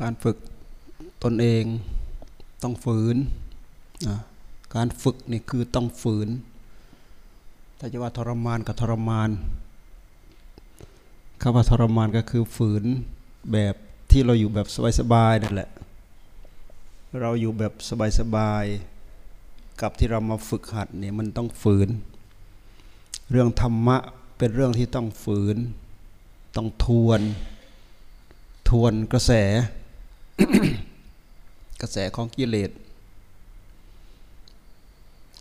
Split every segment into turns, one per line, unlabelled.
การฝึกตนเองต้องฝืน การฝึกนี่คือต้องฝืน ถ้าจะว่าทรมานกับทรมานคำว่าทรมานก็คือฝืนแบบที่เราอยู่แบบสบายๆนั่นแหละ เราอยู่แบบสบายๆกับที่เรามาฝึกหัดนี่มันต้องฝืน เรื่องธรรมะเป็นเรื่องที่ต้องฝืน ต้องทวน ทวนกระแส กระแสของกิเลส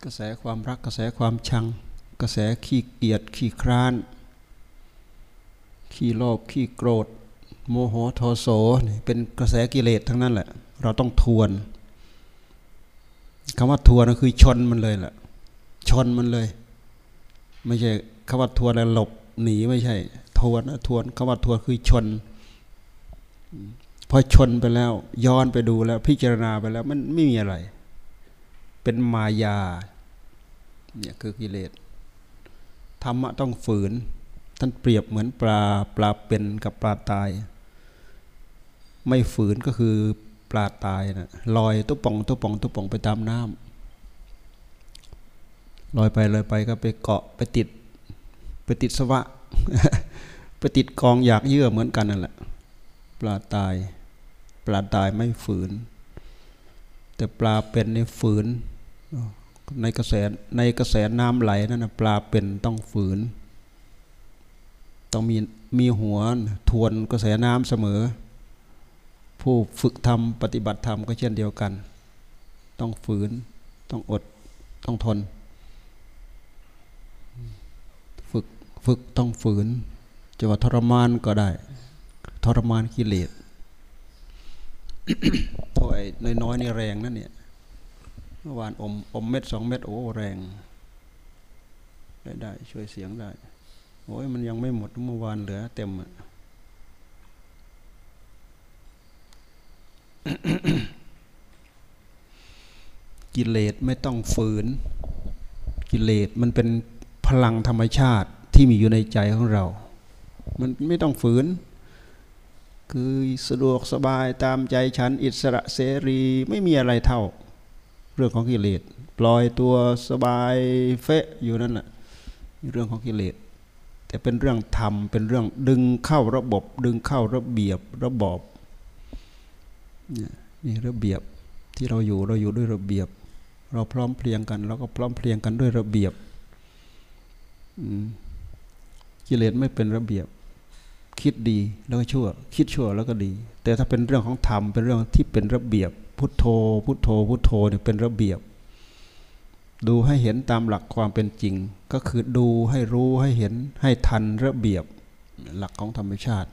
กระแสความรักกระแสความชัง กระแสขี้เกียจขี้คร้าน ขี้โลภขี้โกรธ โมโหโทโสเป็นกระแสกิเลสทั้งนั้นแหละ เราต้องทวนคำว่าทวนก็คือชนมันเลยแหละชนมันเลย ไม่ใช่คำว่าทวนแล้วหลบหนีไม่ใช่ ทวนนะทวนคำว่าทวนคือชน พอชนไปแล้ว ย้อนไปดูแล้ว พิจารณาไปแล้ว มันไม่มีอะไร เป็นมายา เนี่ยคือกิเลสธรรมะต้องฝืน ท่านเปรียบเหมือนปลาปลาเป็นกับปลาตาย ไม่ฝืนก็คือปลาตายนะลอยตุ๊ป่องตุ๊ป่องตุ๊ป่องไปตามน้ำลอยไปลอยไปก็ไปเกาะไปติด ไปติดสวะ ไปติดกองอยากเยื่อเหมือนกันนั่นแหละ ลาตาย ปลาตายไม่ฝืน แต่ปลาเป็นในฝืน ในกระแสในกระแสน้ำไหลนั่นนะปลาเป็นต้องฝืน ต้องมีมีหัวทวนกระแสน้ำเสมอ ผู้ฝึกทำปฏิบัติธรรมก็เช่นเดียวกัน ต้องฝืน ต้องอด ต้องทน ฝึกฝึกต้องฝืนจะว่าทรมานก็ได้ ทรมานกิเลสโอ้ยน้อยๆนี่แรงนั่นเนี่ยเมื่อวานอมอมเม็ดสองเม็ดโอ้แรง ได้ได้ช่วยเสียงได้โอ้ยมันยังไม่หมดเมื่อวานเหลือเต็มอะกิเลสไม่ต้องฝืน กิเลสมันเป็นพลังธรรมชาติที่มีอยู่ในใจของเรา มันไม่ต้องฝืน คือสะดวกสบายตามใจฉันอิสระเสรีไม่มีอะไรเท่า เรื่องของกิเลสปล่อยตัวสบายเฟะอยู่นั่นแหละเรื่องของกิเลสแต่เป็นเรื่องธรรมเป็นเรื่องดึงเข้าระบบ ดึงเข้าระเบียบระบอบนี่ระเบียบที่เราอยู่เราอยู่ด้วยระเบียบ เราพร้อมเพรียงกันเราก็พร้อมเพรียงกันด้วยระเบียบกิเลสไม่เป็นระเบียบ คิดดีแล้วก็ชั่ว คิดชั่วแล้วก็ดี แต่ถ้าเป็นเรื่องของธรรมเป็นเรื่องที่เป็นระเบียบ พุทโธ พุทโธ พุทโธเนี่ยเป็นระเบียบ ดูให้เห็นตามหลักความเป็นจริง ก็คือดูให้รู้ให้เห็นให้ทันระเบียบหลักของธรรมชาติ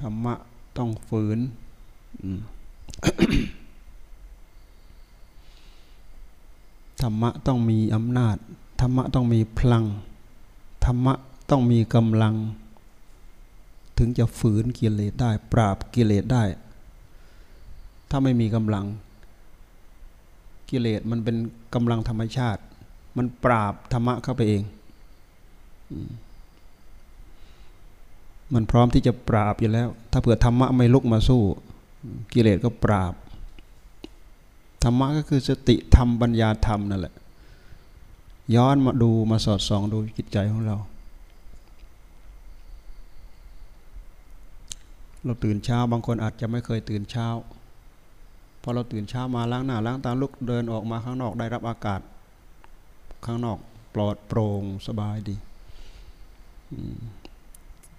ธรรมะต้องฝืนธรรมะต้องมีอำนาจ ธรรมะต้องมีพลัง ธรรมะ ต้องมีกำลัง ถึงจะฝืนกิเลสได้ ปราบกิเลสได้ ถ้าไม่มีกำลัง กิเลสมันเป็นกำลังธรรมชาติ มันปราบธรรมะเข้าไปเอง มันพร้อมที่จะปราบอยู่แล้ว ถ้าเผื่อธรรมะไม่ลุกมาสู้ กิเลสก็ปราบ ธรรมะก็คือสติธรรมปัญญาธรรมนั่นแหละย้อนมาดูมาสอดส่องดูจิตใจของเรา เราตื่นเช้าบางคนอาจจะไม่เคยตื่นเช้าพอเราตื่นเช้ามาล้างหน้าล้างตาลุกเดินออกมาข้างนอกได้รับอากาศ ข้างนอกปลอดโปร่งสบายดี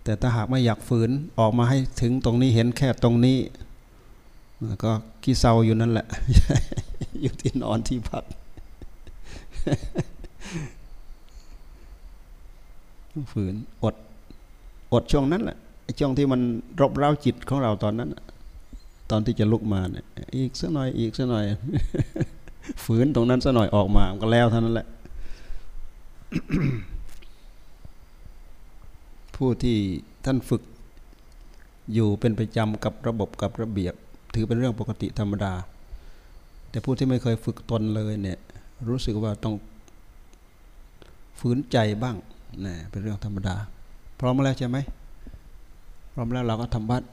แต่ถ้าหากไม่อยากฝืนออกมาให้ถึงตรงนี้เห็นแค่ตรงนี้ก็ขี้เศร้าอยู่นั่นแหละ อยู่ที่นอนที่พักฝืนอดอดช่วงนั้นแหละ ช่วงที่มันรบเร้าจิตของเราตอนนั้น ตอนที่จะลุกมาเนี่ยอีกสักหน่อยอีกสักหน่อย ฝืนตรงนั้นสักหน่อยออกมาก็แล้วเท่านั้นแหละ ผู้ที่ท่านฝึกอยู่เป็นประจำกับระบบกับระเบียบ ถือเป็นเรื่องปกติธรรมดา แต่ผู้ที่ไม่เคยฝึกตนเลยเนี่ยรู้สึกว่าต้องฝืนใจบ้างนี่เป็นเรื่องธรรมดา พร้อมแล้วใช่ไหม พร้อมแล้วเราก็ทำบัตร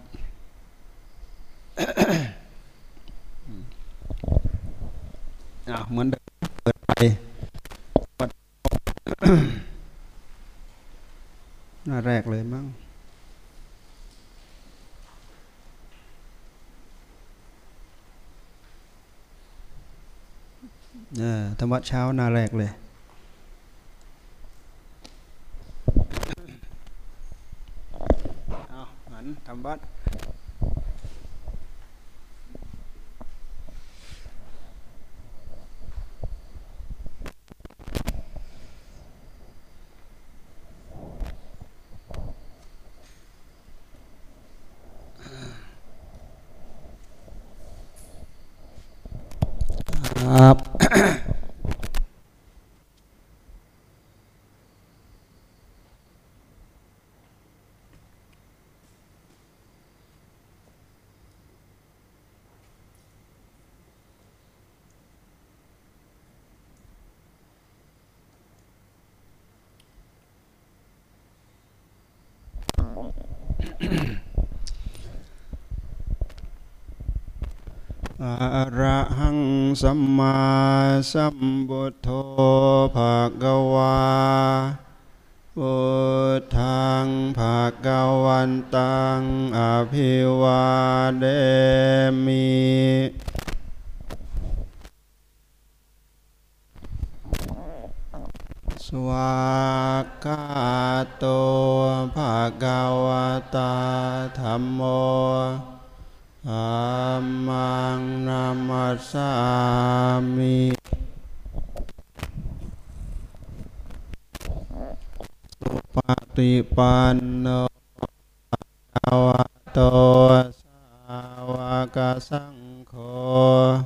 อ่าเหมือนเดิมเปิดไปหน้าแรกเลยมั้งธรรมะเช้าหน้าแรกเลยเอา หั ระหังสัมมาสัมพุทโธภะคะวาพุทธังภะคะวันตังอภิวาเดมิสวากาโตภะคะวตาธรรมโม Amang namasami Sopati pano Awato Sawaka sangko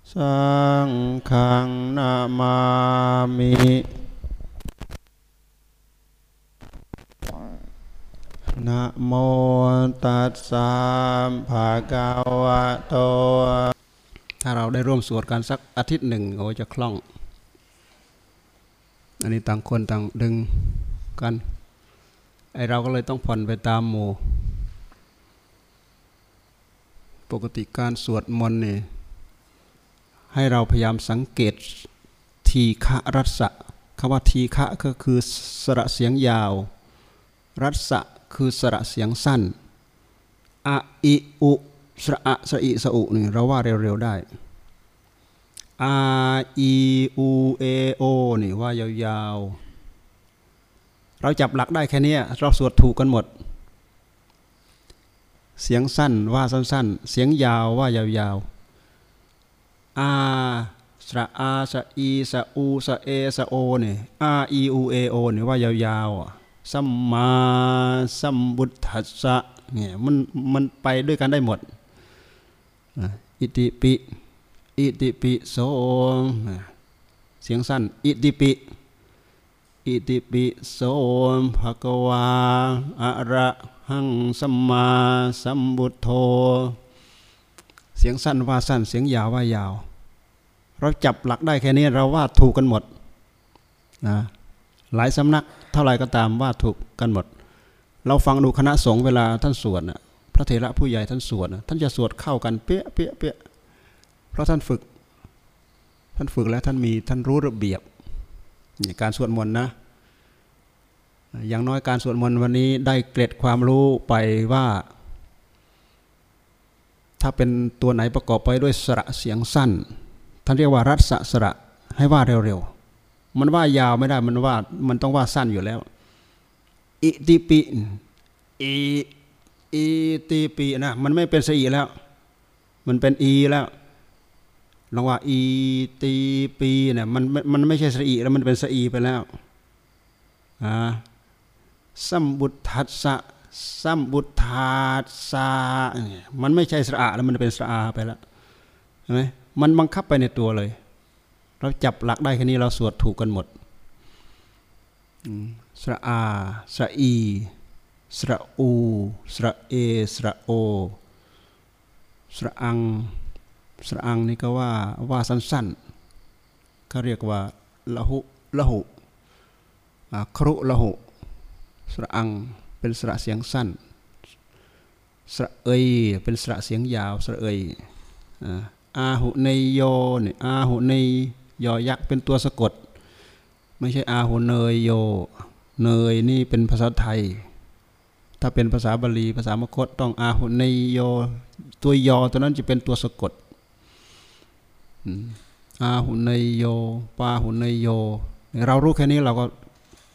Sangkang namami. นโนภะโมามินะโมตัสสะภะคะวะโต ถ้าเราได้ร่วมสวดกันสักอาทิตย์หนึ่งโอ้จะคล่อง อันนี้ต่างคนต่างดึงกัน ไอเราก็เลยต้องผ่อนไปตามหมู่ ปกติการสวดมนต์นี่ให้เราพยายามสังเกตทีฆะรัศะคำว่าทีฆะก็คือสระเสียงยาว รัศะ คือสระเสียงสั้นอะอิอุสระอะสระอิสะอุนี่เราว่าเร็วๆได้อาอีอูเอโอนี่ว่ายาวๆ เราจับหลักได้แค่นี้เราสวดถูกกันหมด เสียงสั้นว่าสั้นๆ เสียงยาวว่ายาวๆอาสระอาสะอีสะอูสะเอสะโอนี่อาอีอูเอโอนี่ว่ายาวๆ สัมมาสัมบุทธัสสะเนี่ยมันมันไปด้วยกันได้หมดอิติปิอิติปิโสเสียงสั้นอิติปิอิติปิโสภะกวาอะระหังสัมมาสัมบุทโธเสียงสั้นว่าสั้นเสียงยาวว่ายาว เราจับหลักได้แค่นี้เราว่าถูกกันหมดนะ หลายสำนักเท่าไรก็ตามว่าถูกกันหมด เราฟังดูคณะสงฆ์เวลาท่านสวดนะพระเถระผู้ใหญ่ท่านสวดนะท่านจะสวดเข้ากันเปี้ยเปี้ยเปี้ยเพราะท่านฝึก ท่านฝึกแล้วท่านมีท่านรู้ระเบียบการสวดมนต์นะ อย่างน้อยการสวดมนต์วันนี้ได้เกร็ดความรู้ไปว่า ถ้าเป็นตัวไหนประกอบไปด้วยสระเสียงสั้น ท่านเรียกว่ารัศสระให้ว่าเร็วๆ มันว่ายาวไม่ได้มันว่ามันต้องว่าสั้นอยู่แล้ว อิติปิอิอิติปินะมันไม่เป็นสีแล้ว มันเป็นอีแล้วลองว่าอีตีปีเนี่ยมันมันไม่ใช่สีแล้วมันเป็นสีไปแล้วอ่าสัมบุตทัสสะสัมบุตทัสสะมันไม่ใช่สระแล้วมันเป็นสระไปแล้วเห็นไหมมันบังคับไปในตัวเลย เราจับหลักได้แค่นี้เราสวดถูกกันหมดสระอาสระอีสระอูสระเอสระโอสระอังสระอังนี่ก็ว่าว่าสั้นๆเขาเรียกว่าละหุละหุครุละหุสระอังเป็นสระเสียงสั้น สระเอยเป็นสระเสียงยาว สระเอยอาหุเนยโยเนี่ยอาหุเนย ยอยักษ์เป็นตัวสะกด ไม่ใช่อาหุเนยโย เนยนี่เป็นภาษาไทย ถ้าเป็นภาษาบาลีภาษามคตต้องอาหุเนยโย ตัวยอตัวนั้นจะเป็นตัวสะกดอาหุเนยโยปาหุเนยโย เรารู้แค่นี้เราก็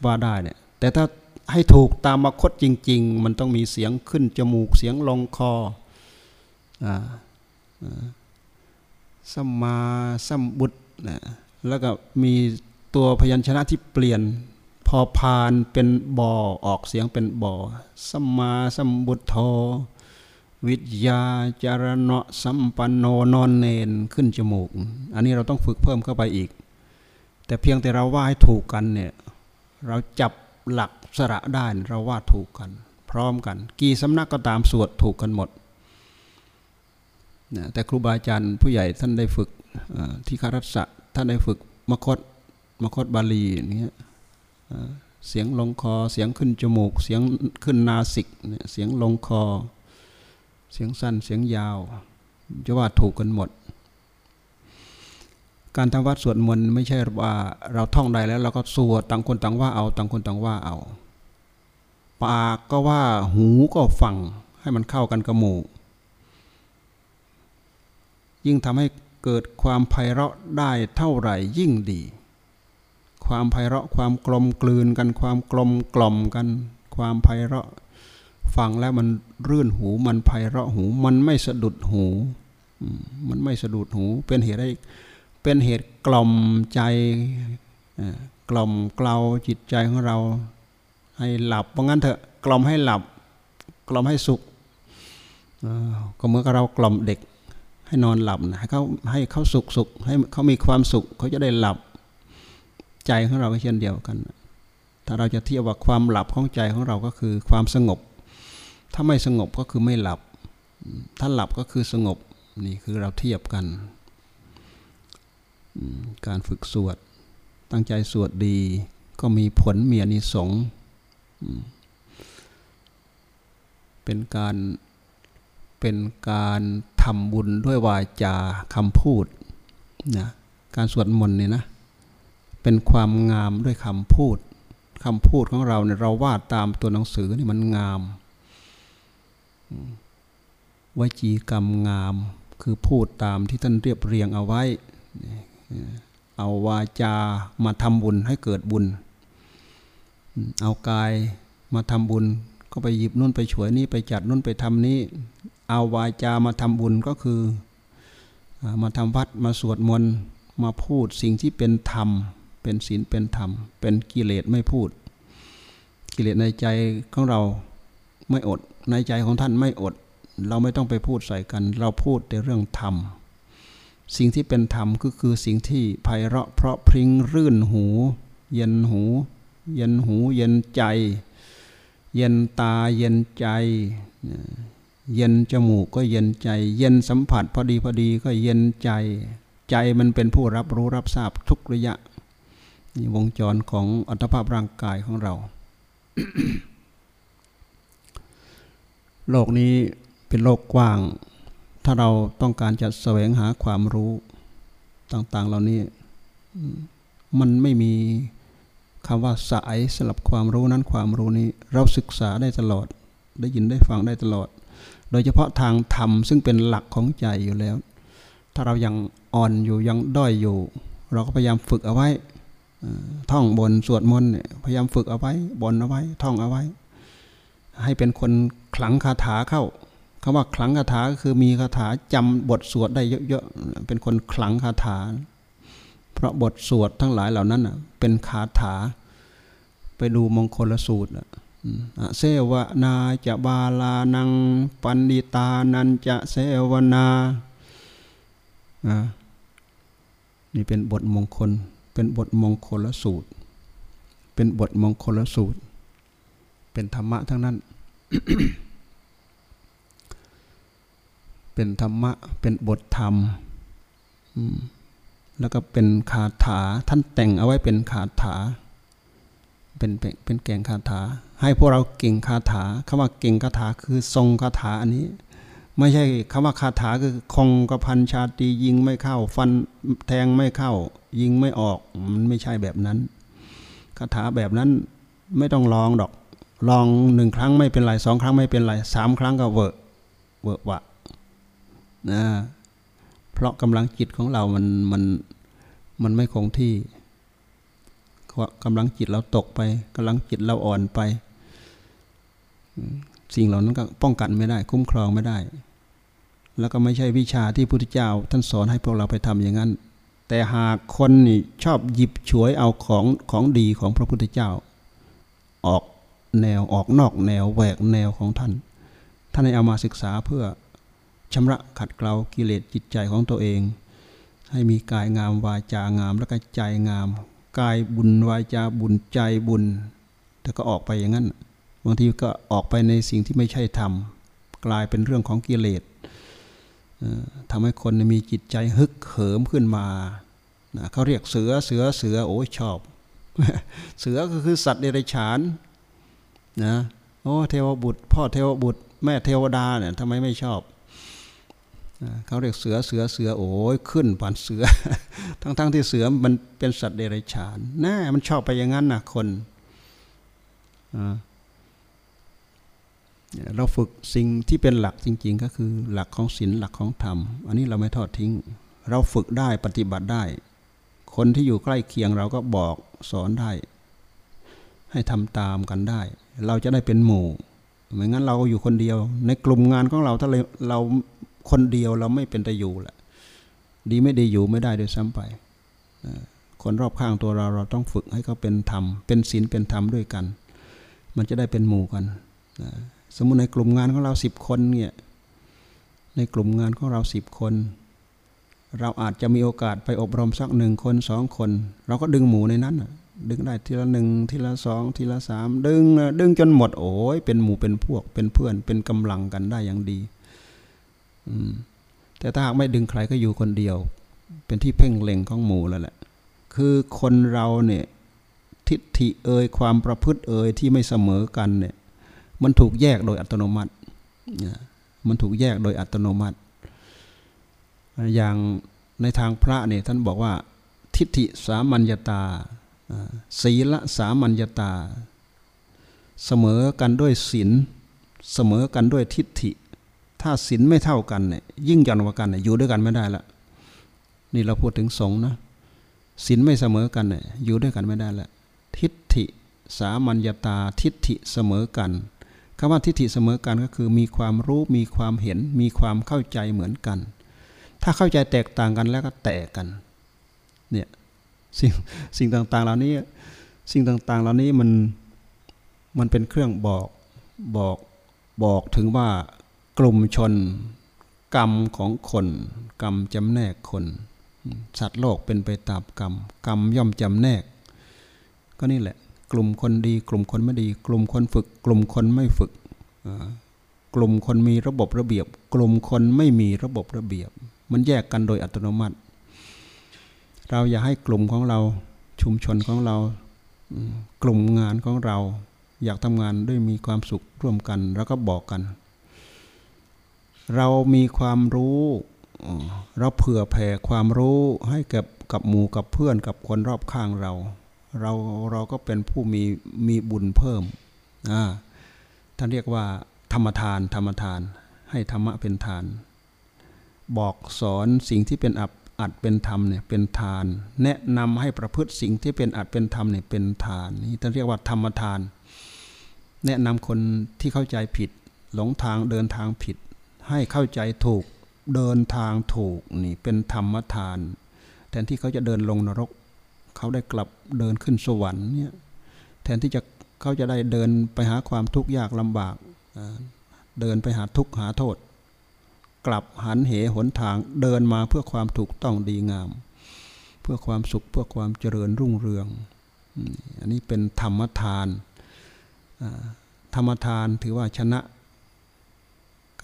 ว่าได้เนี่ยแต่ถ้าให้ถูกตามมคตจริง ๆ มันต้องมีเสียงขึ้นจมูกเสียงลงคออ่าสัมมาสัมบุตร นะแล้วก็มีตัวพยัญชนะที่เปลี่ยน พอพานเป็นบอออกเสียงเป็นบอสัมมาสัมบุตโธวิทยาจารณะสัมปันโนนอนเนนขึ้นจมูก อันนี้เราต้องฝึกเพิ่มเข้าไปอีก แต่เพียงแต่เราว่าให้ถูกกันเนี่ยเราจับหลักสระได้เราว่าถูกกัน พร้อมกัน กี่สำนักก็ตามสวดถูกกันหมดนะแต่ครูบาอาจารย์ผู้ใหญ่ท่านได้ฝึก ที่คารัสะท่านได้ฝึกมคตมคตบาลีอย่างเงี้ยเสียงลงคอเสียงขึ้นจมูก เสียงขึ้นนาสิกเสียงลงคอ เสียงสั้นเสียงยาว จะว่าถูกกันหมด การทำวัดสวดมนต์ไม่ใช่ว่าเราท่องได้แล้วเราก็สวดต่างคนต่างว่าเอาต่างคนต่างว่าเอา ปากก็ว่าหูก็ฟังให้มันเข้ากันกับหมู่ยิ่งทำให้ เกิดความไพเราะได้เท่าไหร่ยิ่งดี ความไพเราะความกลมกลืนกันความกลมกล่อมกัน ความไพเราะฟังแล้วมันรื่นหูมันไพเราะหู มันไม่สะดุดหูมันไม่สะดุดหู เป็นเหตุให้เป็นเหตุกล่อมใจกล่อมเกลาจิตใจของเรา ให้หลับเพราะงั้นเถอะกล่อมให้หลับ กล่อมให้สุขก็เมื่อกเรากล่อมเด็ก ให้นอนหลับนะให้เขาให้เขาสุขสุขให้เขามีความสุขเขาจะได้หลับใจของเราก็เช่นเดียวกัน ถ้าเราจะเทียบว่าความหลับของใจของเราก็คือความสงบ ถ้าไม่สงบก็คือไม่หลับ ถ้าหลับก็คือสงบนี่คือเราเทียบกัน การฝึกสวด ตั้งใจสวดดี ก็มีผลเมีอนิสงเป็นการ เป็นการทำบุญด้วยวาจาคำพูดนะการสวดมนต์เนี่ยนะเป็นความงามด้วยคำพูดคำพูดของเราเนี่ยเราวาดตามตัวหนังสือนี่มันงามวจีกรรมงามคือพูดตามที่ท่านเรียบเรียงเอาไว้ เอาวาจามาทำบุญให้เกิดบุญ เอากายมาทำบุญก็ไปหยิบนู่นไปฉวยนี่ไปจัดนู่นไปทำนี้ เอาวาจามาทำบุญก็คือมาทำวัดมาสวดมนต์มาพูดสิ่งที่เป็นธรรม เป็นศีลเป็นธรรม เป็นกิเลสไม่พูด กิเลสในใจของเราไม่อด ในใจของท่านไม่อด เราไม่ต้องไปพูดใส่กัน เราพูดแต่เรื่องธรรม สิ่งที่เป็นธรรมก็คือสิ่งที่ไพเราะเพราะพริ้งรื่นหู เย็นหู เย็นหู เย็นใจ เย็นตาเย็นใจ เย็นจมูกก็เย็นใจ เย็นสัมผัสพอดีพอดีก็เย็นใจ ใจมันเป็นผู้รับรู้รับทราบทุกระยะนี่วงจรของอัตภาพร่างกายของเรา โลกนี้เป็นโลกกว้าง ถ้าเราต้องการจะแสวงหาความรู้ต่าง ๆ เหล่านี้ มันไม่มีคำว่าสายสลับความรู้นั้นความรู้นี้ เราศึกษาได้ตลอด ได้ยินได้ฟังได้ตลอด โดยเฉพาะทางธรรมซึ่งเป็นหลักของใจอยู่แล้ว ถ้าเรายังอ่อนอยู่ยังด้อยอยู่ เราก็พยายามฝึกเอาไว้ท่องบนสวดมนต์พยายามฝึกเอาไว้บนเอาไว้ ท่องเอาไว้ ให้เป็นคนขลังคาถาเข้าคำว่าขลังคาถาก็คือมีคาถาจำบทสวดได้เยอะๆเป็นคนขลังคาถา เพราะบทสวดทั้งหลายเหล่านั้นเป็นคาถา ไปดูมงคลสูตร เสวนาจะบาลานังปันดิตานันจะเสวนานี่เป็นบทมงคล เป็นบทมงคลสูตร เป็นบทมงคลสูตร เป็นธรรมะทั้งนั้น เป็นธรรมะ เป็นบทธรรม แล้วก็เป็นคาถา ท่านแต่งเอาไว้เป็นคาถา เป็นเป็นเก่งคาถา ให้พวกเราเก่งคาถาคำว่าเก่งคาถาคือทรงคาถาอันนี้ ไม่ใช่คำว่าคาถาคือคงกระพันชาตียิงไม่เข้า ฟันแทงไม่เข้า ยิงไม่ออกมันไม่ใช่แบบนั้นคาถาแบบนั้นไม่ต้องลองดอก ลองหนึ่งครั้งไม่เป็นไรสองครั้งไม่เป็นไรสามครั้งก็เวอะเวอะวะนะเพราะกำลังจิตของเรามันมันมันไม่คงที่ กำลังจิตเราตกไปกำลังจิตเราอ่อนไป สิ่งเหล่านั้นก็ป้องกันไม่ได้ คุ้มครองไม่ได้ แล้วก็ไม่ใช่วิชาที่พุทธเจ้า ท่านสอนให้พวกเราไปทำอย่างนั้น แต่หากคนนี่ชอบหยิบฉวยเอาของของดีของพระพุทธเจ้า ออกแนวออกนอกแนวแหวกแนวของท่าน ท่านให้เอามาศึกษาเพื่อชำระขัดเกลากิเลสจิตใจของตัวเอง ให้มีกายงามวาจางามและก็ใจงาม กายบุญวาจาบุญใจบุญ แต่ก็ออกไปอย่างนั้นบางทีก็ออกไปในสิ่งที่ไม่ใช่ธรรม กลายเป็นเรื่องของกิเลสทำให้คนมีจิตใจฮึกเหิมขึ้นมาเขาเรียกเสือเสือเสือโอ้ชอบ เสือก็คือสัตว์เดรัจฉานนะโอ้เทวบุตร พ่อเทวบุตร แม่เทวดาเนี่ยทำไมไม่ชอบ เขาเรียกเสือเสือเสือโอ้ยขึ้นผ่านเสือ ทั้งๆทที่เสือมันเป็นสัตว์เดรัจฉานน่ามันชอบไปอย่างนั้นนะคนเราฝึกสิ่งที่เป็นหลักจริง ๆ ก็คือหลักของศีลหลักของธรรม อันนี้เราไม่ทอดทิ้ง เราฝึกได้ปฏิบัติได้ คนที่อยู่ใกล้เคียงเราก็บอกสอนได้ ให้ทำตามกันได้ เราจะได้เป็นหมู่ไม่งั้นเราอยู่คนเดียว ในกลุ่มงานของเราถ้าเรา คนเดียวเราไม่เป็นตะอยู่แหละดีไม่ดีอยู่ไม่ได้โดยซ้ำไป คนรอบข้างตัวเราเราต้องฝึกให้เขาเป็นธรรม เป็นศีลเป็นธรรมด้วยกัน มันจะได้เป็นหมู่กัน สมมุติในกลุ่มงานของเราสิบคนเนี่ย ในกลุ่มงานของเราสิบคน เราอาจจะมีโอกาสไปอบรมสักหนึ่งคนสองคน เราก็ดึงหมู่ในนั้น ดึงได้ทีละหนึ่งทีละสองทีละสามดึงดึงจนหมดโอ้ยเป็นหมู่เป็นพวกเป็นเพื่อนเป็นกำลังกันได้อย่างดี แต่ถ้าหากไม่ดึงใครก็อยู่คนเดียว เป็นที่เพ่งเล็งของหมู่แล้วแหละ คือคนเราเนี่ยทิฏฐิเอ่ยความประพฤติเอ่ยที่ไม่เสมอกันเนี่ย มันถูกแยกโดยอัตโนมัติ มันถูกแยกโดยอัตโนมัติ อย่างในทางพระเนี่ยท่านบอกว่า ทิฏฐิสามัญญาตาศีละสามัญญาตา เสมอกันด้วยศีลเสมอกันด้วยทิฏฐิ ถ้าศีลไม่เท่ากันเนี่ยยิ่งหย่อนกว่ากันเนี่ยอยู่ด้วยกันไม่ได้ละนี่เราพูดถึงสงนะศีลไม่เสมอกันเนี่ยอยู่ด้วยกันไม่ได้ละทิฏฐิสามัญญาตาทิฏฐิเสมอกันคำว่าทิฏฐิเสมอกันก็คือมีความรู้มีความเห็น มีความเข้าใจเหมือนกัน ถ้าเข้าใจแตกต่างกันแล้วก็แตกกันเนี่ยสิ่งสิ่งต่างๆเหล่านี้สิ่งต่างๆเหล่านี้มันมันเป็นเครื่องบอกบอกบอกถึงว่า กลุ่มชน กรรมของคน กรรมจำแนกคน สัตว์โลกเป็นไปตามกรรม กรรมย่อมจำแนก ก็นี่แหละ กลุ่มคนดี กลุ่มคนไม่ดี กลุ่มคนฝึก กลุ่มคนไม่ฝึก กลุ่มคนมีระบบระเบียบ กลุ่มคนไม่มีระบบระเบียบ มันแยกกันโดยอัตโนมัติ เราอย่าให้กลุ่มของเราชุมชนของเรากลุ่มงานของเรา อยากทำงานด้วยมีความสุขร่วมกัน แล้วก็บอกกัน เรามีความรู้เราเผื่อแผ่ความรู้ให้กับกับหมู่กับเพื่อนกับคนรอบข้างเรา เราเราก็เป็นผู้มีมีบุญเพิ่มท่านเรียกว่า ธรรมทานธรรมทาน ให้ธรรมะเป็นทาน บอกสอนสิ่งที่เป็นอับอัดเป็นธรรมเนี่ยเป็นทาน แนะนำให้ประพฤติสิ่งที่เป็นอัดเป็นธรรมเนี่ยเป็นทานนี่ท่านเรียกว่าธรรมทาน แนะนำคนที่เข้าใจผิด หลงทางเดินทางผิด ให้เข้าใจถูกเดินทางถูกนี่เป็นธรรมทาน แทนที่เขาจะเดินลงนรก เขาได้กลับเดินขึ้นสวรรค์เนี่ยแทนที่จะเขาจะได้เดินไปหาความทุกข์ยากลำบาก เดินไปหาทุกข์หาโทษ กลับหันเหหนทางเดินมาเพื่อความถูกต้องดีงาม เพื่อความสุขเพื่อความเจริญรุ่งเรือง อันนี้เป็นธรรมทานธรรมทานถือว่าชนะ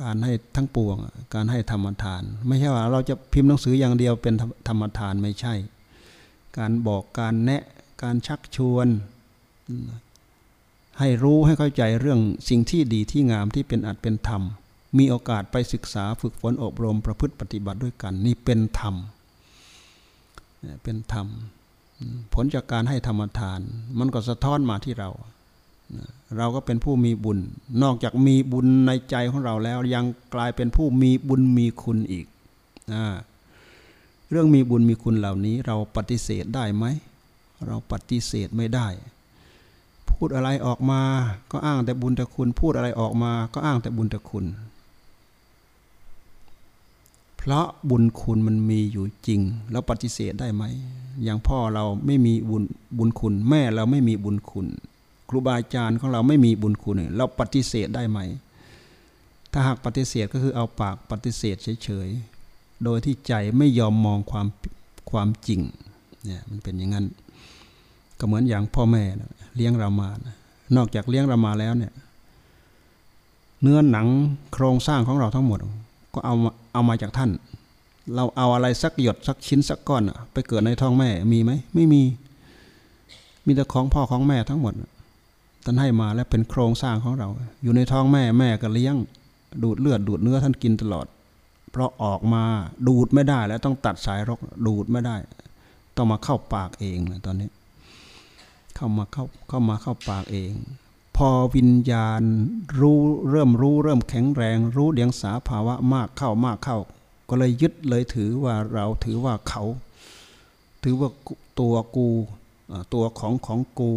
การให้ทั้งปวง การให้ธรรมทาน ไม่ใช่ว่าเราจะพิมพ์หนังสืออย่างเดียวเป็นธรรมทานไม่ใช่ การบอกการแนะการชักชวน ให้รู้ให้เข้าใจเรื่องสิ่งที่ดีที่งามที่เป็นอัตเป็นธรรม มีโอกาสไปศึกษาฝึกฝนอบรมประพฤติปฏิบัติด้วยกัน นี่เป็นธรรมเป็นธรรม ผลจากการให้ธรรมทาน มันก็สะท้อนมาที่เรา เราก็เป็นผู้มีบุญ นอกจากมีบุญในใจของเราแล้ว ยังกลายเป็นผู้มีบุญมีคุณอีกเรื่องมีบุญมีคุณเหล่านี้ เราปฏิเสธได้ไหม เราปฏิเสธไม่ได้ พูดอะไรออกมา ก็อ้างแต่บุญแต่คุณ พูดอะไรออกมา ก็อ้างแต่บุญแต่คุณ เพราะบุญคุณมันมีอยู่จริงเราปฏิเสธได้ไหม อย่างพ่อเราไม่มีบุญบุญคุณ แม่เราไม่มีบุญคุณ รูบาอาจารย์ของเราไม่มีบุญคุณเราปฏิเสธได้ไหม ถ้าหากปฏิเสธก็คือเอาปากปฏิเสธเฉยโดยที่ใจไม่ยอมมองความความจริงเนี่ยมันเป็นอย่างนั้น ก็เหมือนอย่างพ่อแม่เลี้ยงเรามานอกจากเลี้ยงเรามาแล้วเนี่ยเนื้อหนังโครงสร้างของเราทั้งหมด ก็เอาเอามาจากท่าน เราเอาอะไรสักหยดสักชิ้นสักก้อนไปเกิดในท้องแม่มีไหมไม่มี มีแต่ของพ่อของแม่ทั้งหมด ท่านให้มาแล้วเป็นโครงสร้างของเรา อยู่ในท้องแม่แม่ก็เลี้ยง ดูดเลือดดูดเนื้อท่านกินตลอด เพราะออกมาดูดไม่ได้แล้วต้องตัดสายรกดูดไม่ได้ ต้องมาเข้าปากเองนะตอนนี้ เข้ามาเข้าเข้ามาเข้าปากเอง พอวิญญาณรู้เริ่มรู้เริ่มแข็งแรง รู้เดียงสาภาวะมากเข้ามากเข้า ก็เลยยึดเลยถือว่าเราถือว่าเขา ถือว่าตัวกูตัวของของกู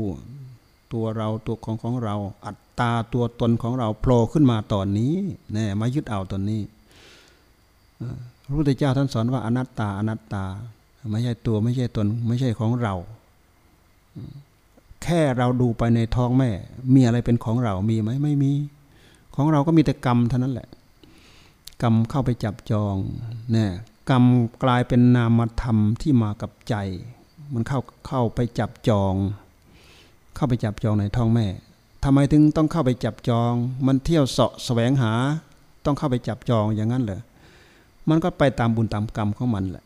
ตัวเราตัวของของเรา อัตตาตัวตนของเราโผล่ขึ้นมาตอนนี้แน่มายึดเอาตอนนี้พระพุทธเจ้าท่านสอนว่าอนัตตาอนัตตา ไม่ใช่ตัวไม่ใช่ตนไม่ใช่ของเรา แค่เราดูไปในท้องแม่ มีอะไรเป็นของเรา มีไหมไม่มี ของเราก็มีแต่กรรมเท่านั้นแหละ กรรมเข้าไปจับจองเนี่ยกรรมกลายเป็นนามธรรมที่มากับใจ มันเข้าเข้าไปจับจอง เข้าไปจับจองในท้องแม่ทำไมถึงต้องเข้าไปจับจอง มันเที่ยวเสาะแสวงหา ต้องเข้าไปจับจองอย่างนั้นเหรอมันก็ไปตามบุญตามกรรมของมันแหละ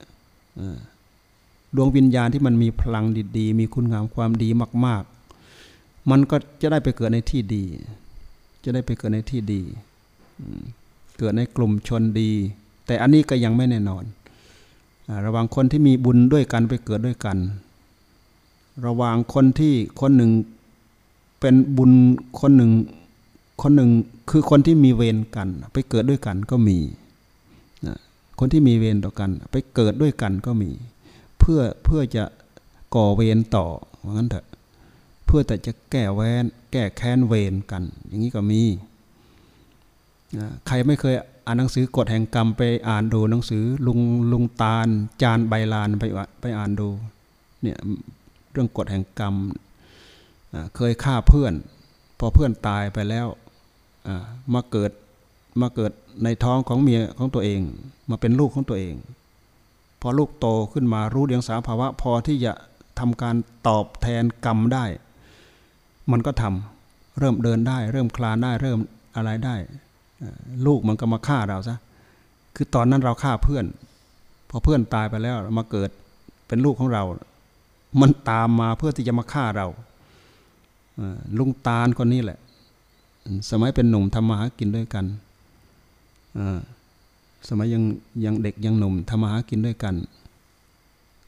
ดวงวิญญาณที่มันมีพลังดีๆ มีคุณงามความดีมาก ๆ มันก็จะได้ไปเกิดในที่ดี จะได้ไปเกิดในที่ดี เกิดในกลุ่มชนดี แต่อันนี้ก็ยังไม่แน่นอน ระหว่างคนที่มีบุญด้วยกันไปเกิดด้วยกัน ระหว่างคนที่คนหนึ่งเป็นบุญคนหนึ่งคนหนึ่งคือคนที่มีเวรกัน ไปเกิดด้วยกันก็มีคนที่มีเวรต่อกัน ไปเกิดด้วยกันก็มี เพื่อเพื่อจะก่อเวรต่อว่างั้นเถอะเพื่อแต่จะแก้แวนแก้แค้นเวรกัน อย่างนี้ก็มีใครไม่เคยอ่านหนังสือกฎแห่งกรรมไปอ่านดูหนังสือลุงลุงตาลจานใบลานไปไปอ่านดูเนี่ย เรื่องกฎแห่งกรรม เคยฆ่าเพื่อน พอเพื่อนตายไปแล้วมาเกิดมาเกิดในท้องของเมียของตัวเอง มาเป็นลูกของตัวเอง พอลูกโตขึ้นมารู้เดียงสาภาวะ พอที่จะทำการตอบแทนกรรมได้ มันก็ทำเริ่มเดินได้ เริ่มคลานได้เริ่มอะไรได้ ลูกมันก็มาฆ่าเราซะคือตอนนั้นเราฆ่าเพื่อน พอเพื่อนตายไปแล้วมาเกิดเป็นลูกของเรา มันตามมาเพื่อที่จะมาฆ่าเราลุงตาลคนนี้แหละ สมัยเป็นหนุ่มทำมาหากินด้วยกันสมัยยังยังเด็กยังหนุ่มทำมาหากินด้วยกัน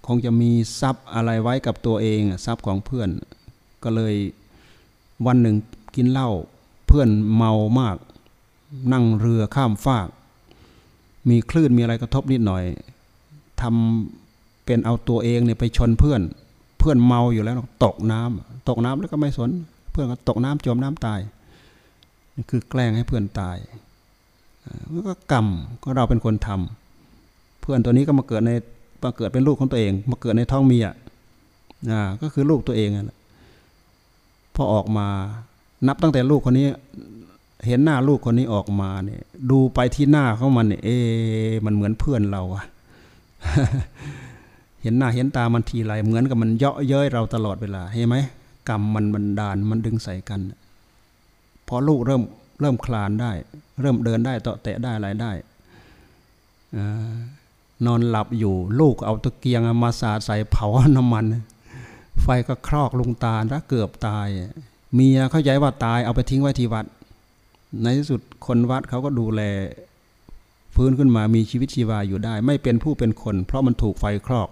คงจะมีทรัพย์อะไรไว้กับตัวเองทรัพย์ของเพื่อน ก็เลยวันหนึ่งกินเหล้าเพื่อนเมามาก นั่งเรือข้ามฟาก มีคลื่นมีอะไรกระทบนิดหน่อยทำเป็นเอาตัวเองเนี่ยไปชนเพื่อน เพื่อนเมาอยู่แล้วตกน้ำตกน้ำแล้วก็ไม่สน เพื่อนก็ตกน้ำจมน้ำตายนี่คือแกล้งให้เพื่อนตายมันก็กรรมก็เราเป็นคนทำเพื่อนตัวนี้ก็มาเกิดในมาเกิดเป็นลูกของตัวเอง มาเกิดในท้องเมียอ่าก็คือลูกตัวเองนั่นแหละพอออกมานับตั้งแต่ลูกคนนี้ เห็นหน้าลูกคนนี้ออกมาเนี่ย ดูไปที่หน้าของมันเนี่ยเอ มันเหมือนเพื่อนเราอะ เห็นหน้าเห็นตามันทีไรเหมือนกับมันเยาะเย้ยเราตลอดเวลาเห็นไหมกรรมมันบันดาลมันดึงใส่กันพอลูกเริ่มเริ่มคลานได้ เริ่มเดินได้ต่อแตะได้อะไรได้นอนหลับอยู่ ลูกเอาตะเกียงมาสาดใส่เผาน้ำมัน ไฟก็ครอกลุงตาแล้วเกือบตาย เมียเข้าใจว่าตายเอาไปทิ้งไว้ที่วัด ในที่สุดคนวัดเขาก็ดูแลฟื้นขึ้นมามีชีวิตชีวาอยู่ได้ ไม่เป็นผู้เป็นคน เพราะมันถูกไฟคลอก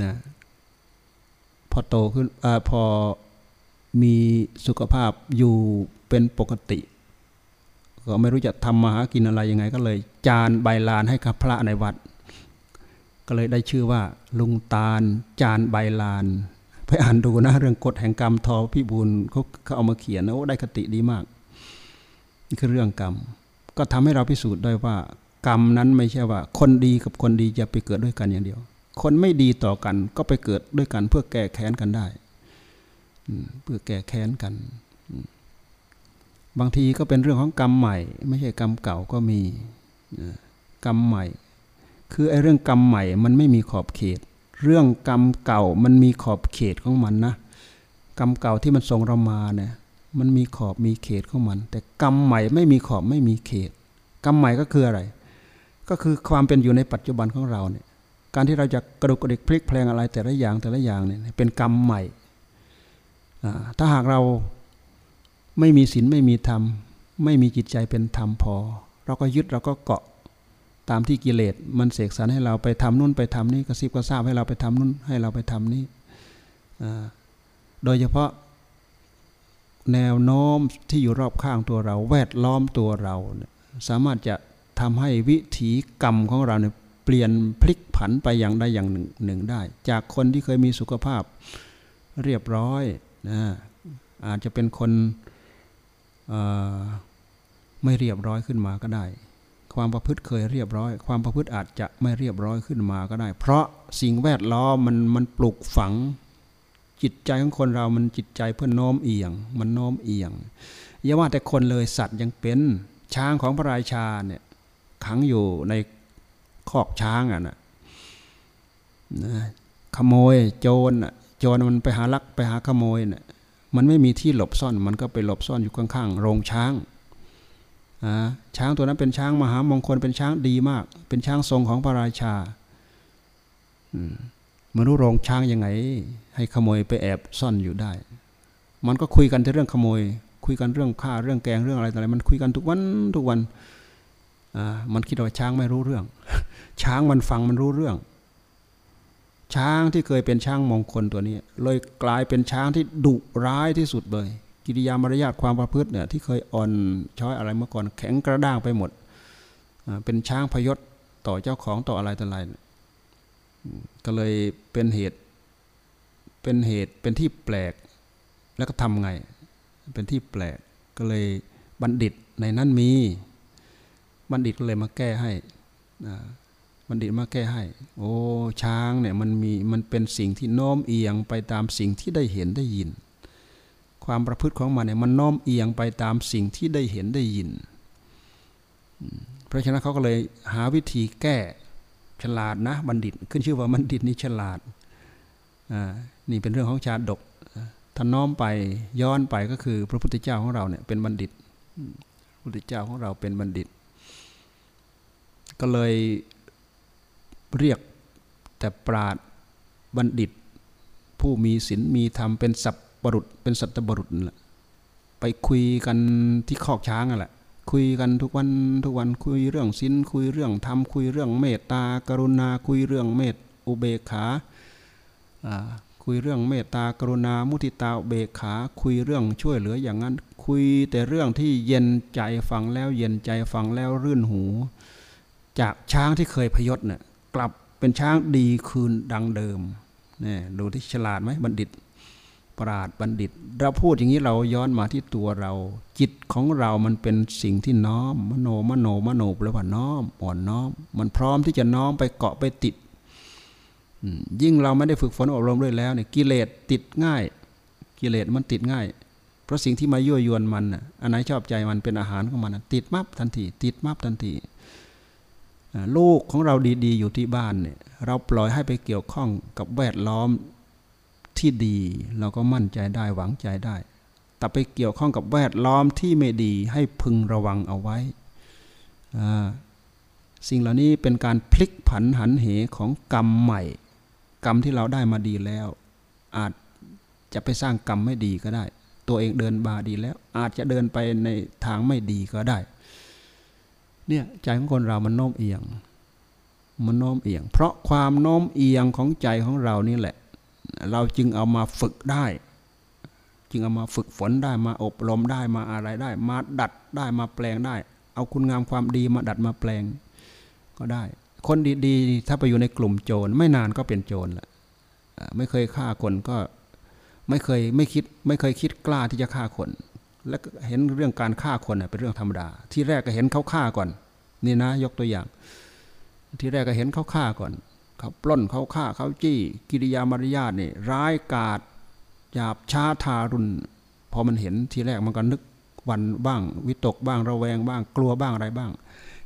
นะพอโตขึ้นอพอมีสุขภาพอยู่เป็นปกติ ก็ไม่รู้จะทำมาหากินอะไรยังไง ก็เลย จานใบลานให้กับพระในวัด ก็เลยได้ชื่อว่า ลุงตาล จานใบลาน ไปอ่านดูนะเรื่องกฎแห่งกรรมทอพี่บุญเขาเขาเอามาเขียนนะโอ้ได้คติดีมากนี่คือเรื่องกรรม ก็ทำให้เราพิสูจน์ได้ว่า กรรมนั้นไม่ใช่ว่า คนดีกับคนดีจะไปเกิดด้วยกันอย่างเดียว คนไม่ดีต่อกันก็ไปเกิดด้วยกันเพื่อแก้แค้นกันได้เพื่อแก้แค้นกัน บางทีก็เป็นเรื่องของกรรมใหม่ ไม่ใช่กรรมเก่าก็มีกรรมใหม่ คือไอ้เรื่องกรรมใหม่มันไม่มีขอบเขต เรื่องกรรมเก่ามันมีขอบเขตของมันนะกรรมเก่าที่มันส่งเรามาเนี่ยมันมีขอบมีเขตของมัน แต่กรรมใหม่ไม่มีขอบไม่มีเขต กรรมใหม่ก็คืออะไร ก็คือความเป็นอยู่ในปัจจุบันของเราเนี่ย การที่เราจะกระดุกกระดิกพลิกแพลงอะไรแต่ละอย่างแต่ละอย่างเนี่ยเป็นกรรมใหม่ ถ้าหากเราไม่มีศีลไม่มีธรรม ไม่มีจิตใจเป็นธรรมพอ เราก็ยึดเราก็เกาะตามที่กิเลสมันเสกสรรให้เราไปทำนู่นไปทำนี่กระซิบกระซาบให้เราไปทำนู่นให้เราไปทำนี่โดยเฉพาะแนวโน้มที่อยู่รอบข้างตัวเรา แวดล้อมตัวเรา สามารถจะทำให้วิถีกรรมของเราเนี่ย เปลี่ยนพลิกผันไปอย่างใดอย่างหนึ่งหนึ่งได้ จากคนที่เคยมีสุขภาพเรียบร้อยนะอาจจะเป็นคนไม่เรียบร้อยขึ้นมาก็ได้ ความประพฤติเคยเรียบร้อย ความประพฤติอาจจะไม่เรียบร้อยขึ้นมาก็ได้ เพราะสิ่งแวดล้อมมันมันปลูกฝังจิตใจของคนเรามันจิตใจเพื่อโน้มเอียง มันโน้มเอียงอย่าว่าแต่คนเลยสัตว์ยังเป็นช้างของพระราชาเนี่ยขังอยู่ใน คอกช้างอะนะขโมยโจรอะโจรมันไปหาลักไปหาขโมยเนี่ยมันไม่มีที่หลบซ่อน มันก็ไปหลบซ่อนอยู่ข้างๆโรงช้างช้างตัวนั้นเป็นช้างมหามงคลเป็นช้างดีมาก เป็นช้างทรงของพระราชามันรู้โรงช้างยังไง ให้ขโมยไปแอบซ่อนอยู่ได้ มันก็คุยกันในเรื่องขโมย คุยกันเรื่องฆ่าเรื่องแกงเรื่องอะไรต่ออะไรมันคุยกันทุกวันทุกวันมันคิดว่าช้างไม่รู้เรื่อง ช้างมันฟังมันรู้เรื่อง ช้างที่เคยเป็นช้างมงคลตัวนี้ เลยกลายเป็นช้างที่ดุร้ายที่สุดเลย กิริยามารยาทความประพฤติเนี่ยที่เคยอ่อนช้อยอะไรเมื่อก่อนแข็งกระด้างไปหมด เป็นช้างพยศต่อเจ้าของต่ออะไรต่ออะไรก็เลยเป็นเหตุเป็นเหตุเป็นที่แปลกแล้วก็ทำไง เป็นที่แปลกก็เลยบัณฑิตในนั้นมี บัณฑิตก็เลยมาแก้ให้ บัณฑิตมาแก้ให้ โอ้ช้างเนี่ยมันมีมันเป็นสิ่งที่โน้มเอียงไปตามสิ่งที่ได้เห็นได้ยิน ความประพฤติของมันเนี่ยมันโน้มเอียงไปตามสิ่งที่ได้เห็นได้ยิน เพราะฉะนั้นเขาก็เลยหาวิธีแก้ฉลาดนะบัณฑิต ขึ้นชื่อว่าบัณฑิตนี่ฉลาดอ่านี่เป็นเรื่องของชาดกถ้าน้อมไปย้อนไปก็คือพระพุทธเจ้าของเราเนี่ยเป็นบัณฑิตพระพุทธเจ้าของเราเป็นบัณฑิต ก็เลย เรียกแต่ปราดบัณฑิต ผู้มีศีลมีธรรมเป็นสัพบรุษเป็นสัตบรุษนั่นแหละไปคุยกันที่คอกช้างนั่นแหละคุยกันทุกวันทุกวันคุยเรื่องศีลคุยเรื่องธรรมคุยเรื่องเมตตากรุณาคุยเรื่องเมตอุเบกขาคุยเรื่องเมตตากรุณามุทิตาอุเบกขาคุยเรื่องช่วยเหลืออย่างนั้น คุยแต่เรื่องที่เย็นใจฟังแล้วเย็นใจฟังแล้วรื่นหู จากช้างที่เคยพยศเนี่ย กลับเป็นช้างดีคืนดังเดิมนี่ดูที่ฉลาดไหมบัณฑิตปราดบัณฑิต เราพูดอย่างนี้เราย้อนมาที่ตัวเรา จิตของเรามันเป็นสิ่งที่น้อม มโนมโนมโนแปลว่าน้อมอ่อนน้อม มันพร้อมที่จะน้อมไปเกาะไปติด ยิ่งเราไม่ได้ฝึกฝนอบรมด้วยแล้วเนี่ยกิเลสติดง่าย กิเลสมันติดง่าย เพราะสิ่งที่มายั่วยวนมันอันไหนชอบใจมันเป็นอาหารของมันติดมับทันที ติดมับทันที ลูกของเราดีๆ อยู่ที่บ้านเนี่ยเราปล่อยให้ไปเกี่ยวข้องกับแวดล้อมที่ดี เราก็มั่นใจได้หวังใจได้ แต่ไปเกี่ยวข้องกับแวดล้อมที่ไม่ดีให้พึงระวังเอาไว้ สิ่งเหล่านี้เป็นการพลิกผันหันเหของกรรมใหม่ กรรมที่เราได้มาดีแล้ว อาจจะไปสร้างกรรมไม่ดีก็ได้ ตัวเองเดินบาดีแล้ว อาจจะเดินไปในทางไม่ดีก็ได้ เนี่ยใจของคนเรามันโน้มเอียง มันโน้มเอียง เพราะความโน้มเอียงของใจของเรานี่แหละ เราจึงเอามาฝึกได้ จึงเอามาฝึกฝนได้มาอบรมได้มาอะไรได้ มาดัดได้มาแปลงได้ เอาคุณงามความดีมาดัดมาแปลงก็ได้ คนดีๆ ถ้าไปอยู่ในกลุ่มโจรไม่นานก็เป็นโจรแหละไม่เคยฆ่าคนก็ไม่เคยไม่คิดไม่เคยคิดกล้าที่จะฆ่าคน แล้วเห็นเรื่องการฆ่าคนเป็นเรื่องธรรมดา ที่แรกก็เห็นเขาฆ่าก่อน นี่นะ ยกตัวอย่าง ที่แรกก็เห็นเขาฆ่าก่อนเขาปล้นเขาฆ่าเขาจี้ กิริยามารยาทนี่ร้ายกาจหยาบช้าทารุณพอมันเห็นทีแรกมันก็นึกวันบ้าง วิตกบ้างระแวงบ้าง กลัวบ้างอะไรบ้าง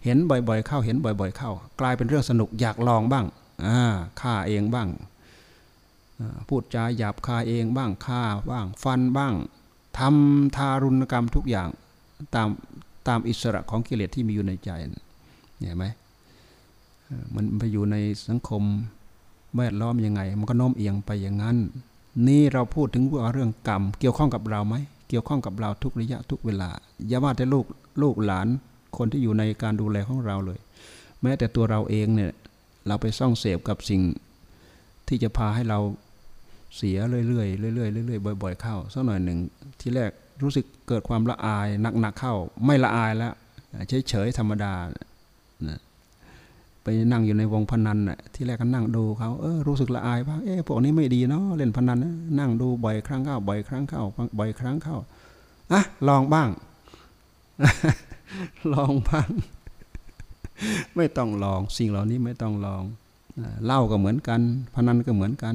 เห็นบ่อยๆ เข้าเห็นบ่อย ๆ เข้า กลายเป็นเรื่องสนุกอยากลองบ้างอ่าฆ่าเองบ้างพูดจาหยาบคายเองบ้างฆ่าบ้างฟันบ้าง ทำทารุณกรรมทุกอย่างตามตามอิสระของกิเลสที่มีอยู่ในใจเห็นไหมมันไปอยู่ในสังคมแวดล้อมยังไง มันก็โน้มเอียงไปอย่างนั้น นี่เราพูดถึงว่าเรื่องกรรม เกี่ยวข้องกับเราไหมเกี่ยวข้องกับเราทุกระยะทุกเวลาอย่าว่าแต่ลูกลูกหลานคนที่อยู่ในการดูแลของเราเลย แม้แต่ตัวเราเองเนี่ยเราไปซ่องเสพกับสิ่งที่จะพาให้เรา เสียเรื่อยๆเรื่อยๆเรื่อยๆบ่อย ๆ เข้าสักหน่อยหนึ่งที่แรกรู้สึกเกิดความละอายหนักๆเข้า ไม่ละอายแล้วเฉยๆธรรมดานะไปนั่งอยู่ในวงพนันน่ะที่แรกก็นั่งดูเขาเออรู้สึกละอายว่าเออพวกนี้ไม่ดีเนาะเล่นพนันนั่งดูบ่อยครั้งเข้าบ่อยครั้งเข้าบ่อยครั้งเข้าอะลองบ้าง ลองบ้าง ไม่ต้องลองสิ่งเหล่านี้ไม่ต้องลองเล่าก็เหมือนกัน พนันก็เหมือนกัน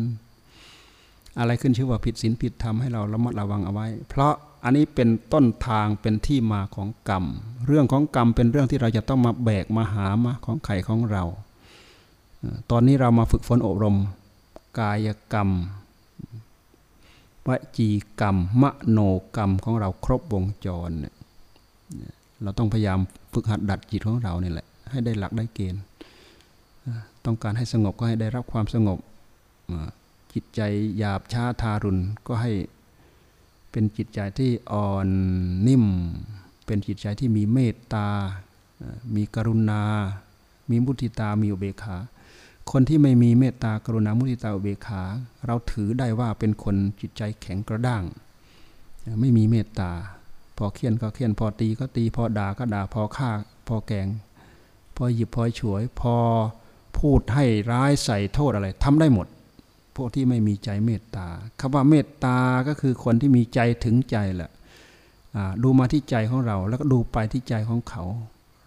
อะไรขึ้นชื่อว่าผิดศีลผิดธรรมให้เราระมัดระวังเอาไว้ เพราะอันนี้เป็นต้นทางเป็นที่มาของกรรม เรื่องของกรรมเป็นเรื่องที่เราจะต้องมาแบกมาหามาของไข่ของเรา ตอนนี้เรามาฝึกฝนอบรม กายกรรมวจีกรรม มโนกรรมของเราครบวงจรเนี่ยเราต้องพยายามฝึกหัดดัดจิตของเราเนี่ยแหละ ให้ได้หลักได้เกณฑ์ ต้องการให้สงบก็ให้ได้รับความสงบ จิตใจหยาบช้าทารุณก็ให้เป็นจิตใจที่อ่อนนิ่ม เป็นจิตใจที่มีเมตตา มีกรุณา มีมุติตา มีอุเบกขา คนที่ไม่มีเมตตากรุณามุติตาอุเบกขา เราถือได้ว่าเป็นคนจิตใจแข็งกระด้าง ไม่มีเมตตา พอเคียนก็เคียน พอตีก็ตี พอด่าก็ด่า พอฆ่า พอแกง พอหยิบพอฉวย พอพูดให้ร้ายใส่โทษอะไรทำได้หมด พวกที่ไม่มีใจเมตตาคำว่าเมตตาก็คือคนที่มีใจถึงใจแหละดูมาที่ใจของเรา แล้วก็ดูไปที่ใจของเขา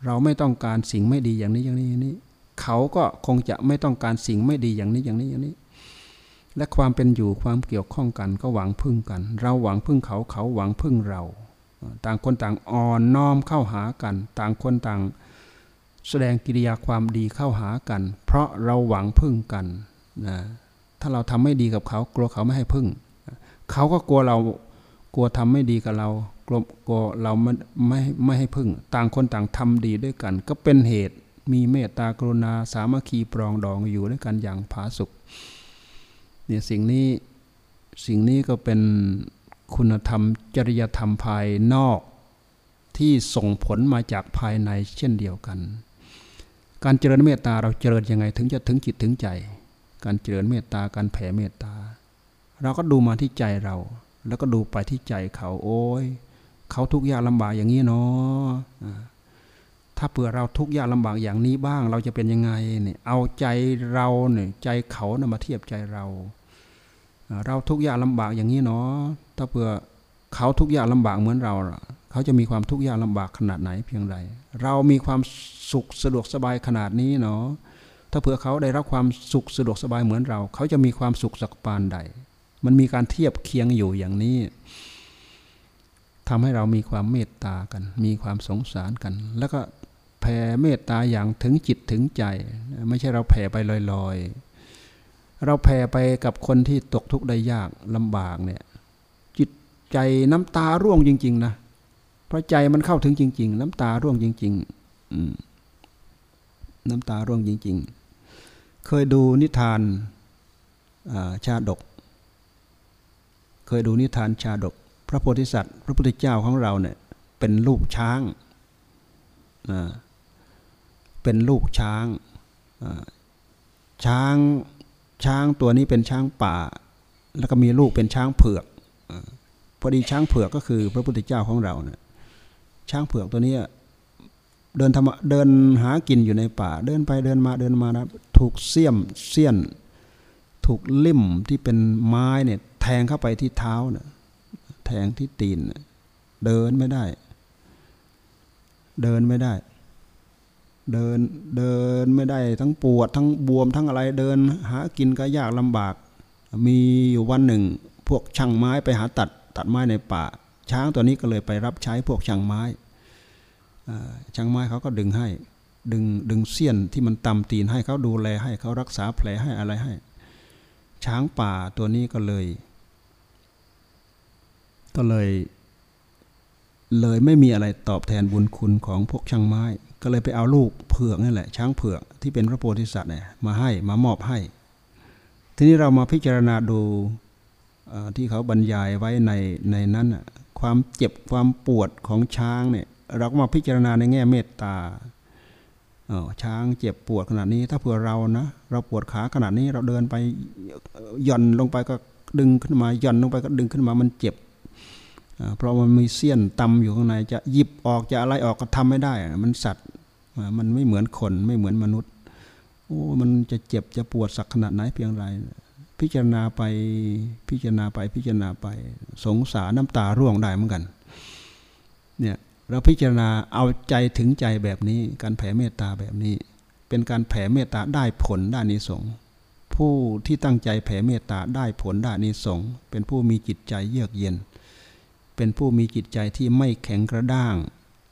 เราไม่ต้องการสิ่งไม่ดีอย่างนี้อย่างนี้อย่างนี้ เขาก็คงจะไม่ต้องการสิ่งไม่ดีอย่างนี้อย่างนี้อย่างนี้ และความเป็นอยู่ความเกี่ยวข้องกันก็หวังพึ่งกัน เราหวังพึ่งเขาเขาหวังพึ่งเรา ต่างคนต่างอ่อนน้อมเข้าหากัน ต่างคนต่างแสดงกิริยาความดีเข้าหากัน เพราะเราหวังพึ่งกันนะ ถ้าเราทำไม่ดีกับเขา กลัวเขาไม่ให้พึ่ง เขาก็กลัวเรากลัวทำไม่ดีกับเรากลัวกลัวเราไม่ไม่ไม่ให้พึ่ง ต่างคนต่างทำดีด้วยกัน ก็เป็นเหตุมีเมตตากรุณาสามัคคีปรองดองอยู่ด้วยกันอย่างผาสุกเนี่ยสิ่งนี้สิ่งนี้ก็เป็นคุณธรรมจริยธรรมภายนอกที่ส่งผลมาจากภายในเช่นเดียวกัน การเจริญเมตตาเราเจริญยังไงถึงจะถึงจิตถึงใจ การเจริญเมตตาการแผ่เมตตา เราก็ดูมาที่ใจเรา แล้วก็ดูไปที่ใจเขาโอ้ยเขาทุกข์ยากลำบากอย่างนี้เนาะถ้าเผื่อเราทุกข์ยากลำบากอย่างนี้บ้าง เราจะเป็นยังไงเนี่ยเอาใจเราเนี่ยใจเขานะมาเทียบใจเรา เราทุกข์ยากลำบากอย่างนี้เนาะถ้าเผื่อเขาทุกข์ยากลำบากเหมือนเราเขาจะมีความทุกข์ยากลำบากขนาดไหนเพียงไรเรามีความสุขสะดวกสบายขนาดนี้เนาะ ถ้าเผื่อเขาได้รับความสุขสะดวกสบายเหมือนเรา เขาจะมีความสุขสักปานใด มันมีการเทียบเคียงอยู่อย่างนี้ทำให้เรามีความเมตตากัน มีความสงสารกัน แล้วก็แผ่เมตตาอย่างถึงจิตถึงใจ ไม่ใช่เราแผ่ไปลอยๆ เราแผ่ไปกับคนที่ตกทุกข์ได้ยากลำบากเนี่ย จิตใจน้ำตาร่วงจริง ๆ นะ เพราะใจมันเข้าถึงจริง ๆ น้ำตาร่วงจริง ๆน้ำตาร่วงจริง ๆ เคยดูนิทานชาดก เคยดูนิทานชาดก พระโพธิสัตว์ พระพุทธเจ้าของเราเนี่ยเป็นลูกช้างเป็นลูกช้างช้างช้างตัวนี้เป็นช้างป่า แล้วก็มีลูกเป็นช้างเผือกพอดีช้างเผือกก็คือพระพุทธเจ้าของเราเนี่ยช้างเผือกตัวนี้ เดินธรรมเดินหากินอยู่ในป่า เดินไปเดินมาเดินมานะถูกเสี้ยมเสี้ยน ถูกลิ่มที่เป็นไม้เนี่ยแทงเข้าไปที่เท้าเนี่ยแทงที่ตีนเดินไม่ได้ เดินไม่ได้ เดินเดินไม่ได้ทั้งปวดทั้งบวมทั้งอะไรเดินหากินก็ยากลำบาก มีอยู่วันหนึ่ง พวกช่างไม้ไปหาตัดตัดไม้ในป่า ช้างตัวนี้ก็เลยไปรับใช้พวกช่างไม้ ช่างไม้เขาก็ดึงให้ ดึงดึงเสี้ยนที่มันตำตีนให้เขาดูแลให้เขารักษาแผลให้อะไรให้ ช้างป่าตัวนี้ก็เลย ก็เลย เลยไม่มีอะไรตอบแทนบุญคุณของพวกช่างไม้ ก็เลยไปเอาลูกเผือกนี่แหละ ช้างเผือกที่เป็นพระโพธิสัตว์เนี่ยมาให้มามอบให้ ทีนี้เรามาพิจารณาดูที่เขาบรรยายไว้ในในนั้นความเจ็บความปวดของช้างเนี่ย เราก็มาพิจารณาในแง่เมตตาช้างเจ็บปวดขนาดนี้ ถ้าเผื่อเรานะเราปวดขาขนาดนี้เราเดินไปหย่อนลงไปก็ดึงขึ้นมาหย่อนลงไปก็ดึงขึ้นมามันเจ็บเพราะมันมีเสี้ยนตำอยู่ข้างในจะหยิบออกจะอะไรออกก็ทำไม่ได้ มันสัตว์มันไม่เหมือนคนไม่เหมือนมนุษย์โอ้มันจะเจ็บจะปวดสักขนาดไหนเพียงไรพิจารณาไปพิจารณาไปพิจารณาไป สงสารน้ำตาร่วงได้เหมือนกัน เนี่ย เราพิจารณาเอาใจถึงใจแบบนี้ การแผ่เมตตาแบบนี้ เป็นการแผ่เมตตาได้ผลได้นิสงผู้ที่ตั้งใจแผ่เมตตาได้ผลได้นิสงเป็นผู้มีจิตใจเยือกเย็น เป็นผู้มีจิตใจที่ไม่แข็งกระด้าง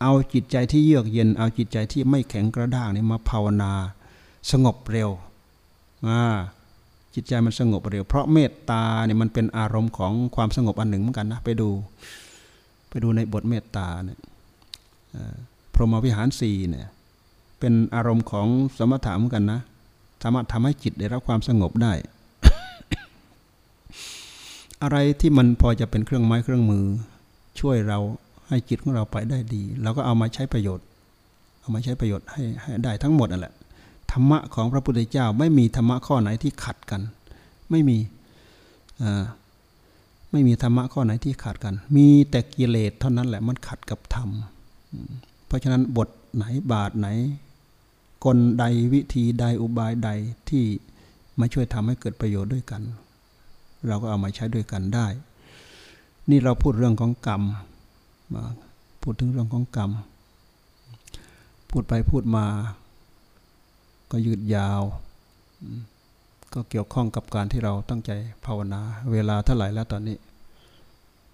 เอาจิตใจที่เยือกเย็น เอาจิตใจที่ไม่แข็งกระด้างนี่มาภาวนา สงบเร็วจิตใจมันสงบเร็ว เพราะเมตตาเนี่ยมันเป็นอารมณ์ของความสงบอันหนึ่งเหมือนกันนะไปดู ไปดูในบทเมตตาเนี่ย พรหมวิหารสี่เนี่ยเป็นอารมณ์ของสมถะเหมือนกันนะสามารถทำให้จิตได้รับความสงบได้ อะไรที่มันพอจะเป็นเครื่องไม้เครื่องมือ ช่วยเราให้จิตของเราไปได้ดีเราก็เอามาใช้ประโยชน์ เอามาใช้ประโยชน์ให้ให้ได้ทั้งหมดนั่นแหละธรรมะของพระพุทธเจ้าไม่มีธรรมะข้อไหนที่ขัดกัน ไม่มีไม่มีธรรมะข้อไหนที่ขัดกัน มีแต่กิเลสเท่านั้นแหละมันขัดกับธรรม เพราะฉะนั้นบทไหนบาทไหน กลใดวิธีใดอุบายใดที่มาช่วยทำให้เกิดประโยชน์ด้วยกัน เราก็เอามาใช้ด้วยกันได้ นี่เราพูดเรื่องของกรรมมาพูดถึงเรื่องของกรรม พูดไปพูดมา ก็ยืดยาว ก็เกี่ยวข้องกับการที่เราตั้งใจภาวนา เวลาเท่าไหร่แล้วตอนนี้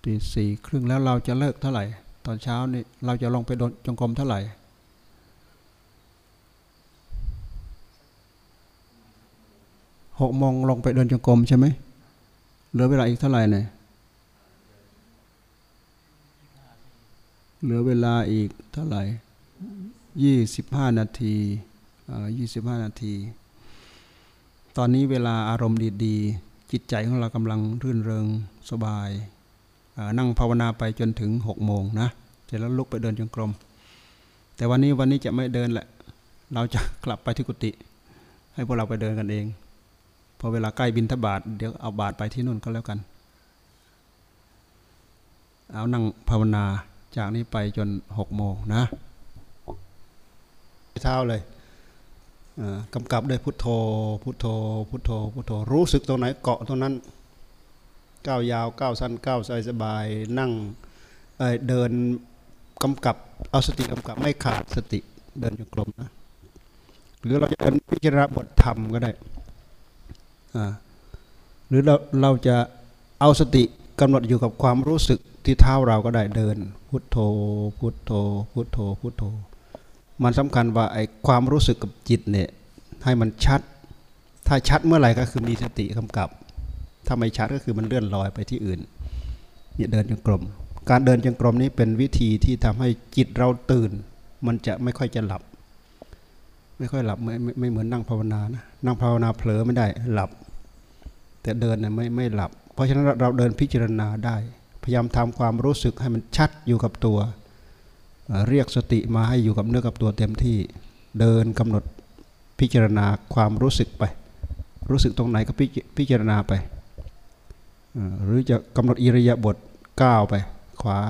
ตีสี่ครึ่งแล้วเราจะเลิกเท่าไหร่ ตอนเช้านี่เราจะลงไปดนจงกรมเท่าไหร่หกโมงลงไปเดินจงกรมใช่ไหมเหลือเวลาอีกเท่าไหร่เนี่ยเหลือเวลาอีกเท่าไหร่ยี่สิบห้านาทียี่สิบห้านาที ตอนนี้เวลาอารมณ์ดีๆ จิตใจของเรากำลังรื่นเริงสบาย นั่งภาวนาไปจนถึงหกโมงนะเสร็จแล้วลุกไปเดินจงกรม แต่วันนี้วันนี้จะไม่เดินแหละ เราจะกลับไปที่กุฏิให้พวกเราไปเดินกันเอง พอเวลาใกล้บินทบาทเดี๋ยวเอาบาทไปที่นู่นก็แล้วกัน เอานั่งภาวนาจากนี้ไปจนหกโมงนะเท้าเลยกำกับด้วยพุทโธ พุทโธ พุทโธ พุทโธ รู้สึกตรงไหนเกาะตรงนั้น ก้าวยาวก้าวสั้นก้าวสบายนั่งเดินกำกับเอาสติกำกับไม่ขาดสติเดินจงกรมนะหรือเราจะเดินพิจารณาบทธรรมก็ได้หรือเราเราจะเอาสติกำหนดอยู่กับความรู้สึกที่เท้าเราก็ได้เดิน พุทโธ พุทโธ พุทโธ พุทโธ มันสำคัญว่าไอ้ความรู้สึกกับจิตเนี่ยให้มันชัด ถ้าชัดเมื่อไหร่ก็คือมีสติกำกับ ถ้าไม่ชัดก็คือมันเลื่อนลอยไปที่อื่นเนี่ยเดินจงกรม การเดินจงกรมนี้เป็นวิธีที่ทำให้จิตเราตื่น มันจะไม่ค่อยจะหลับ ไม่ค่อยหลับไม่ไม่เหมือนนั่งภาวนานะนั่งภาวนาเผลอไม่ได้หลับ แต่เดินเนี่ยไม่ไม่หลับ เพราะฉะนั้นเราเดินพิจารณาได้ พยายามทำความรู้สึกให้มันชัดอยู่กับตัว เรียกสติมาให้อยู่กับเนื้อกับตัวเต็มที่เดินกำหนดพิจารณาความรู้สึกไป รู้สึกตรงไหนก็พิจพิจารณาไป หรือจะกำหนดอิริยาบถก้าวไป ขวา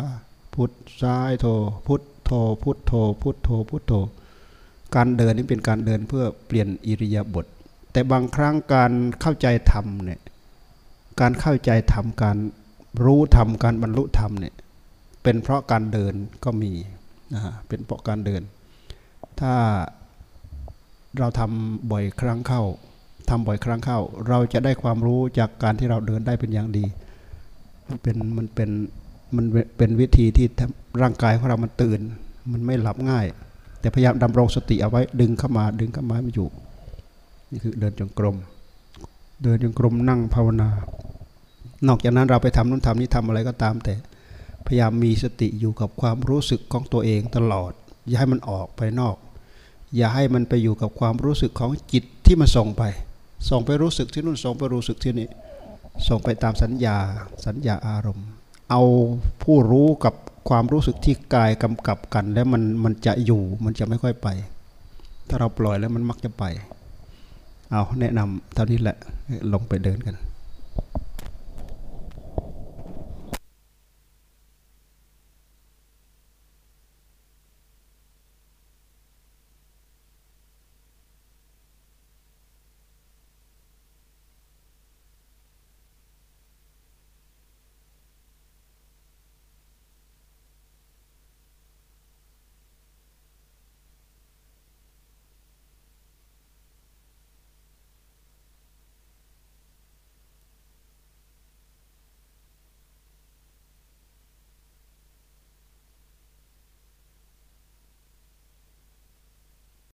พุทธซ้ายโทพุทโทพุทโทพุทโทพุทโทการเดินนี่เป็นการเดินเพื่อเปลี่ยนอิริยาบถแต่บางครั้งการเข้าใจธรรมเนี่ยการเข้าใจธรรมการรู้ธรรมการบรรลุธรรมเนี่ยเป็นเพราะการเดินก็มีนะฮะเป็นเพราะการเดิน ถ้าเราทำบ่อยครั้งเข้า ทำบ่อยครั้งเข้า เราจะได้ความรู้จากการที่เราเดินได้เป็นอย่างดี มันเป็นมันเป็นมันเป็นวิธีที่ร่างกายของเรามันตื่น มันไม่หลับง่าย แต่พยายามดำรงสติเอาไว้ดึงเข้ามาดึงเข้ามาให้มันอยู่ นี่คือเดินจงกรม เดินจงกรมนั่งภาวนา นอกจากนั้นเราไปทำนู่นทำนี่ทำอะไรก็ตาม แต่พยายามมีสติอยู่กับความรู้สึกของตัวเองตลอด อย่าให้มันออกไปนอก อย่าให้มันไปอยู่กับความรู้สึกของจิตที่มันส่งไป ส่งไปรู้สึกที่นู่นส่งไปรู้สึกที่นี่ส่งไปตามสัญญาสัญญาอารมณ์ เอาผู้รู้กับความรู้สึกที่กายกำกับกัน แล้วมันมันจะอยู่มันจะไม่ค่อยไป ถ้าเราปล่อยแล้วมันมักจะไป เอาแนะนำเท่านี้แหละลงไปเดินกัน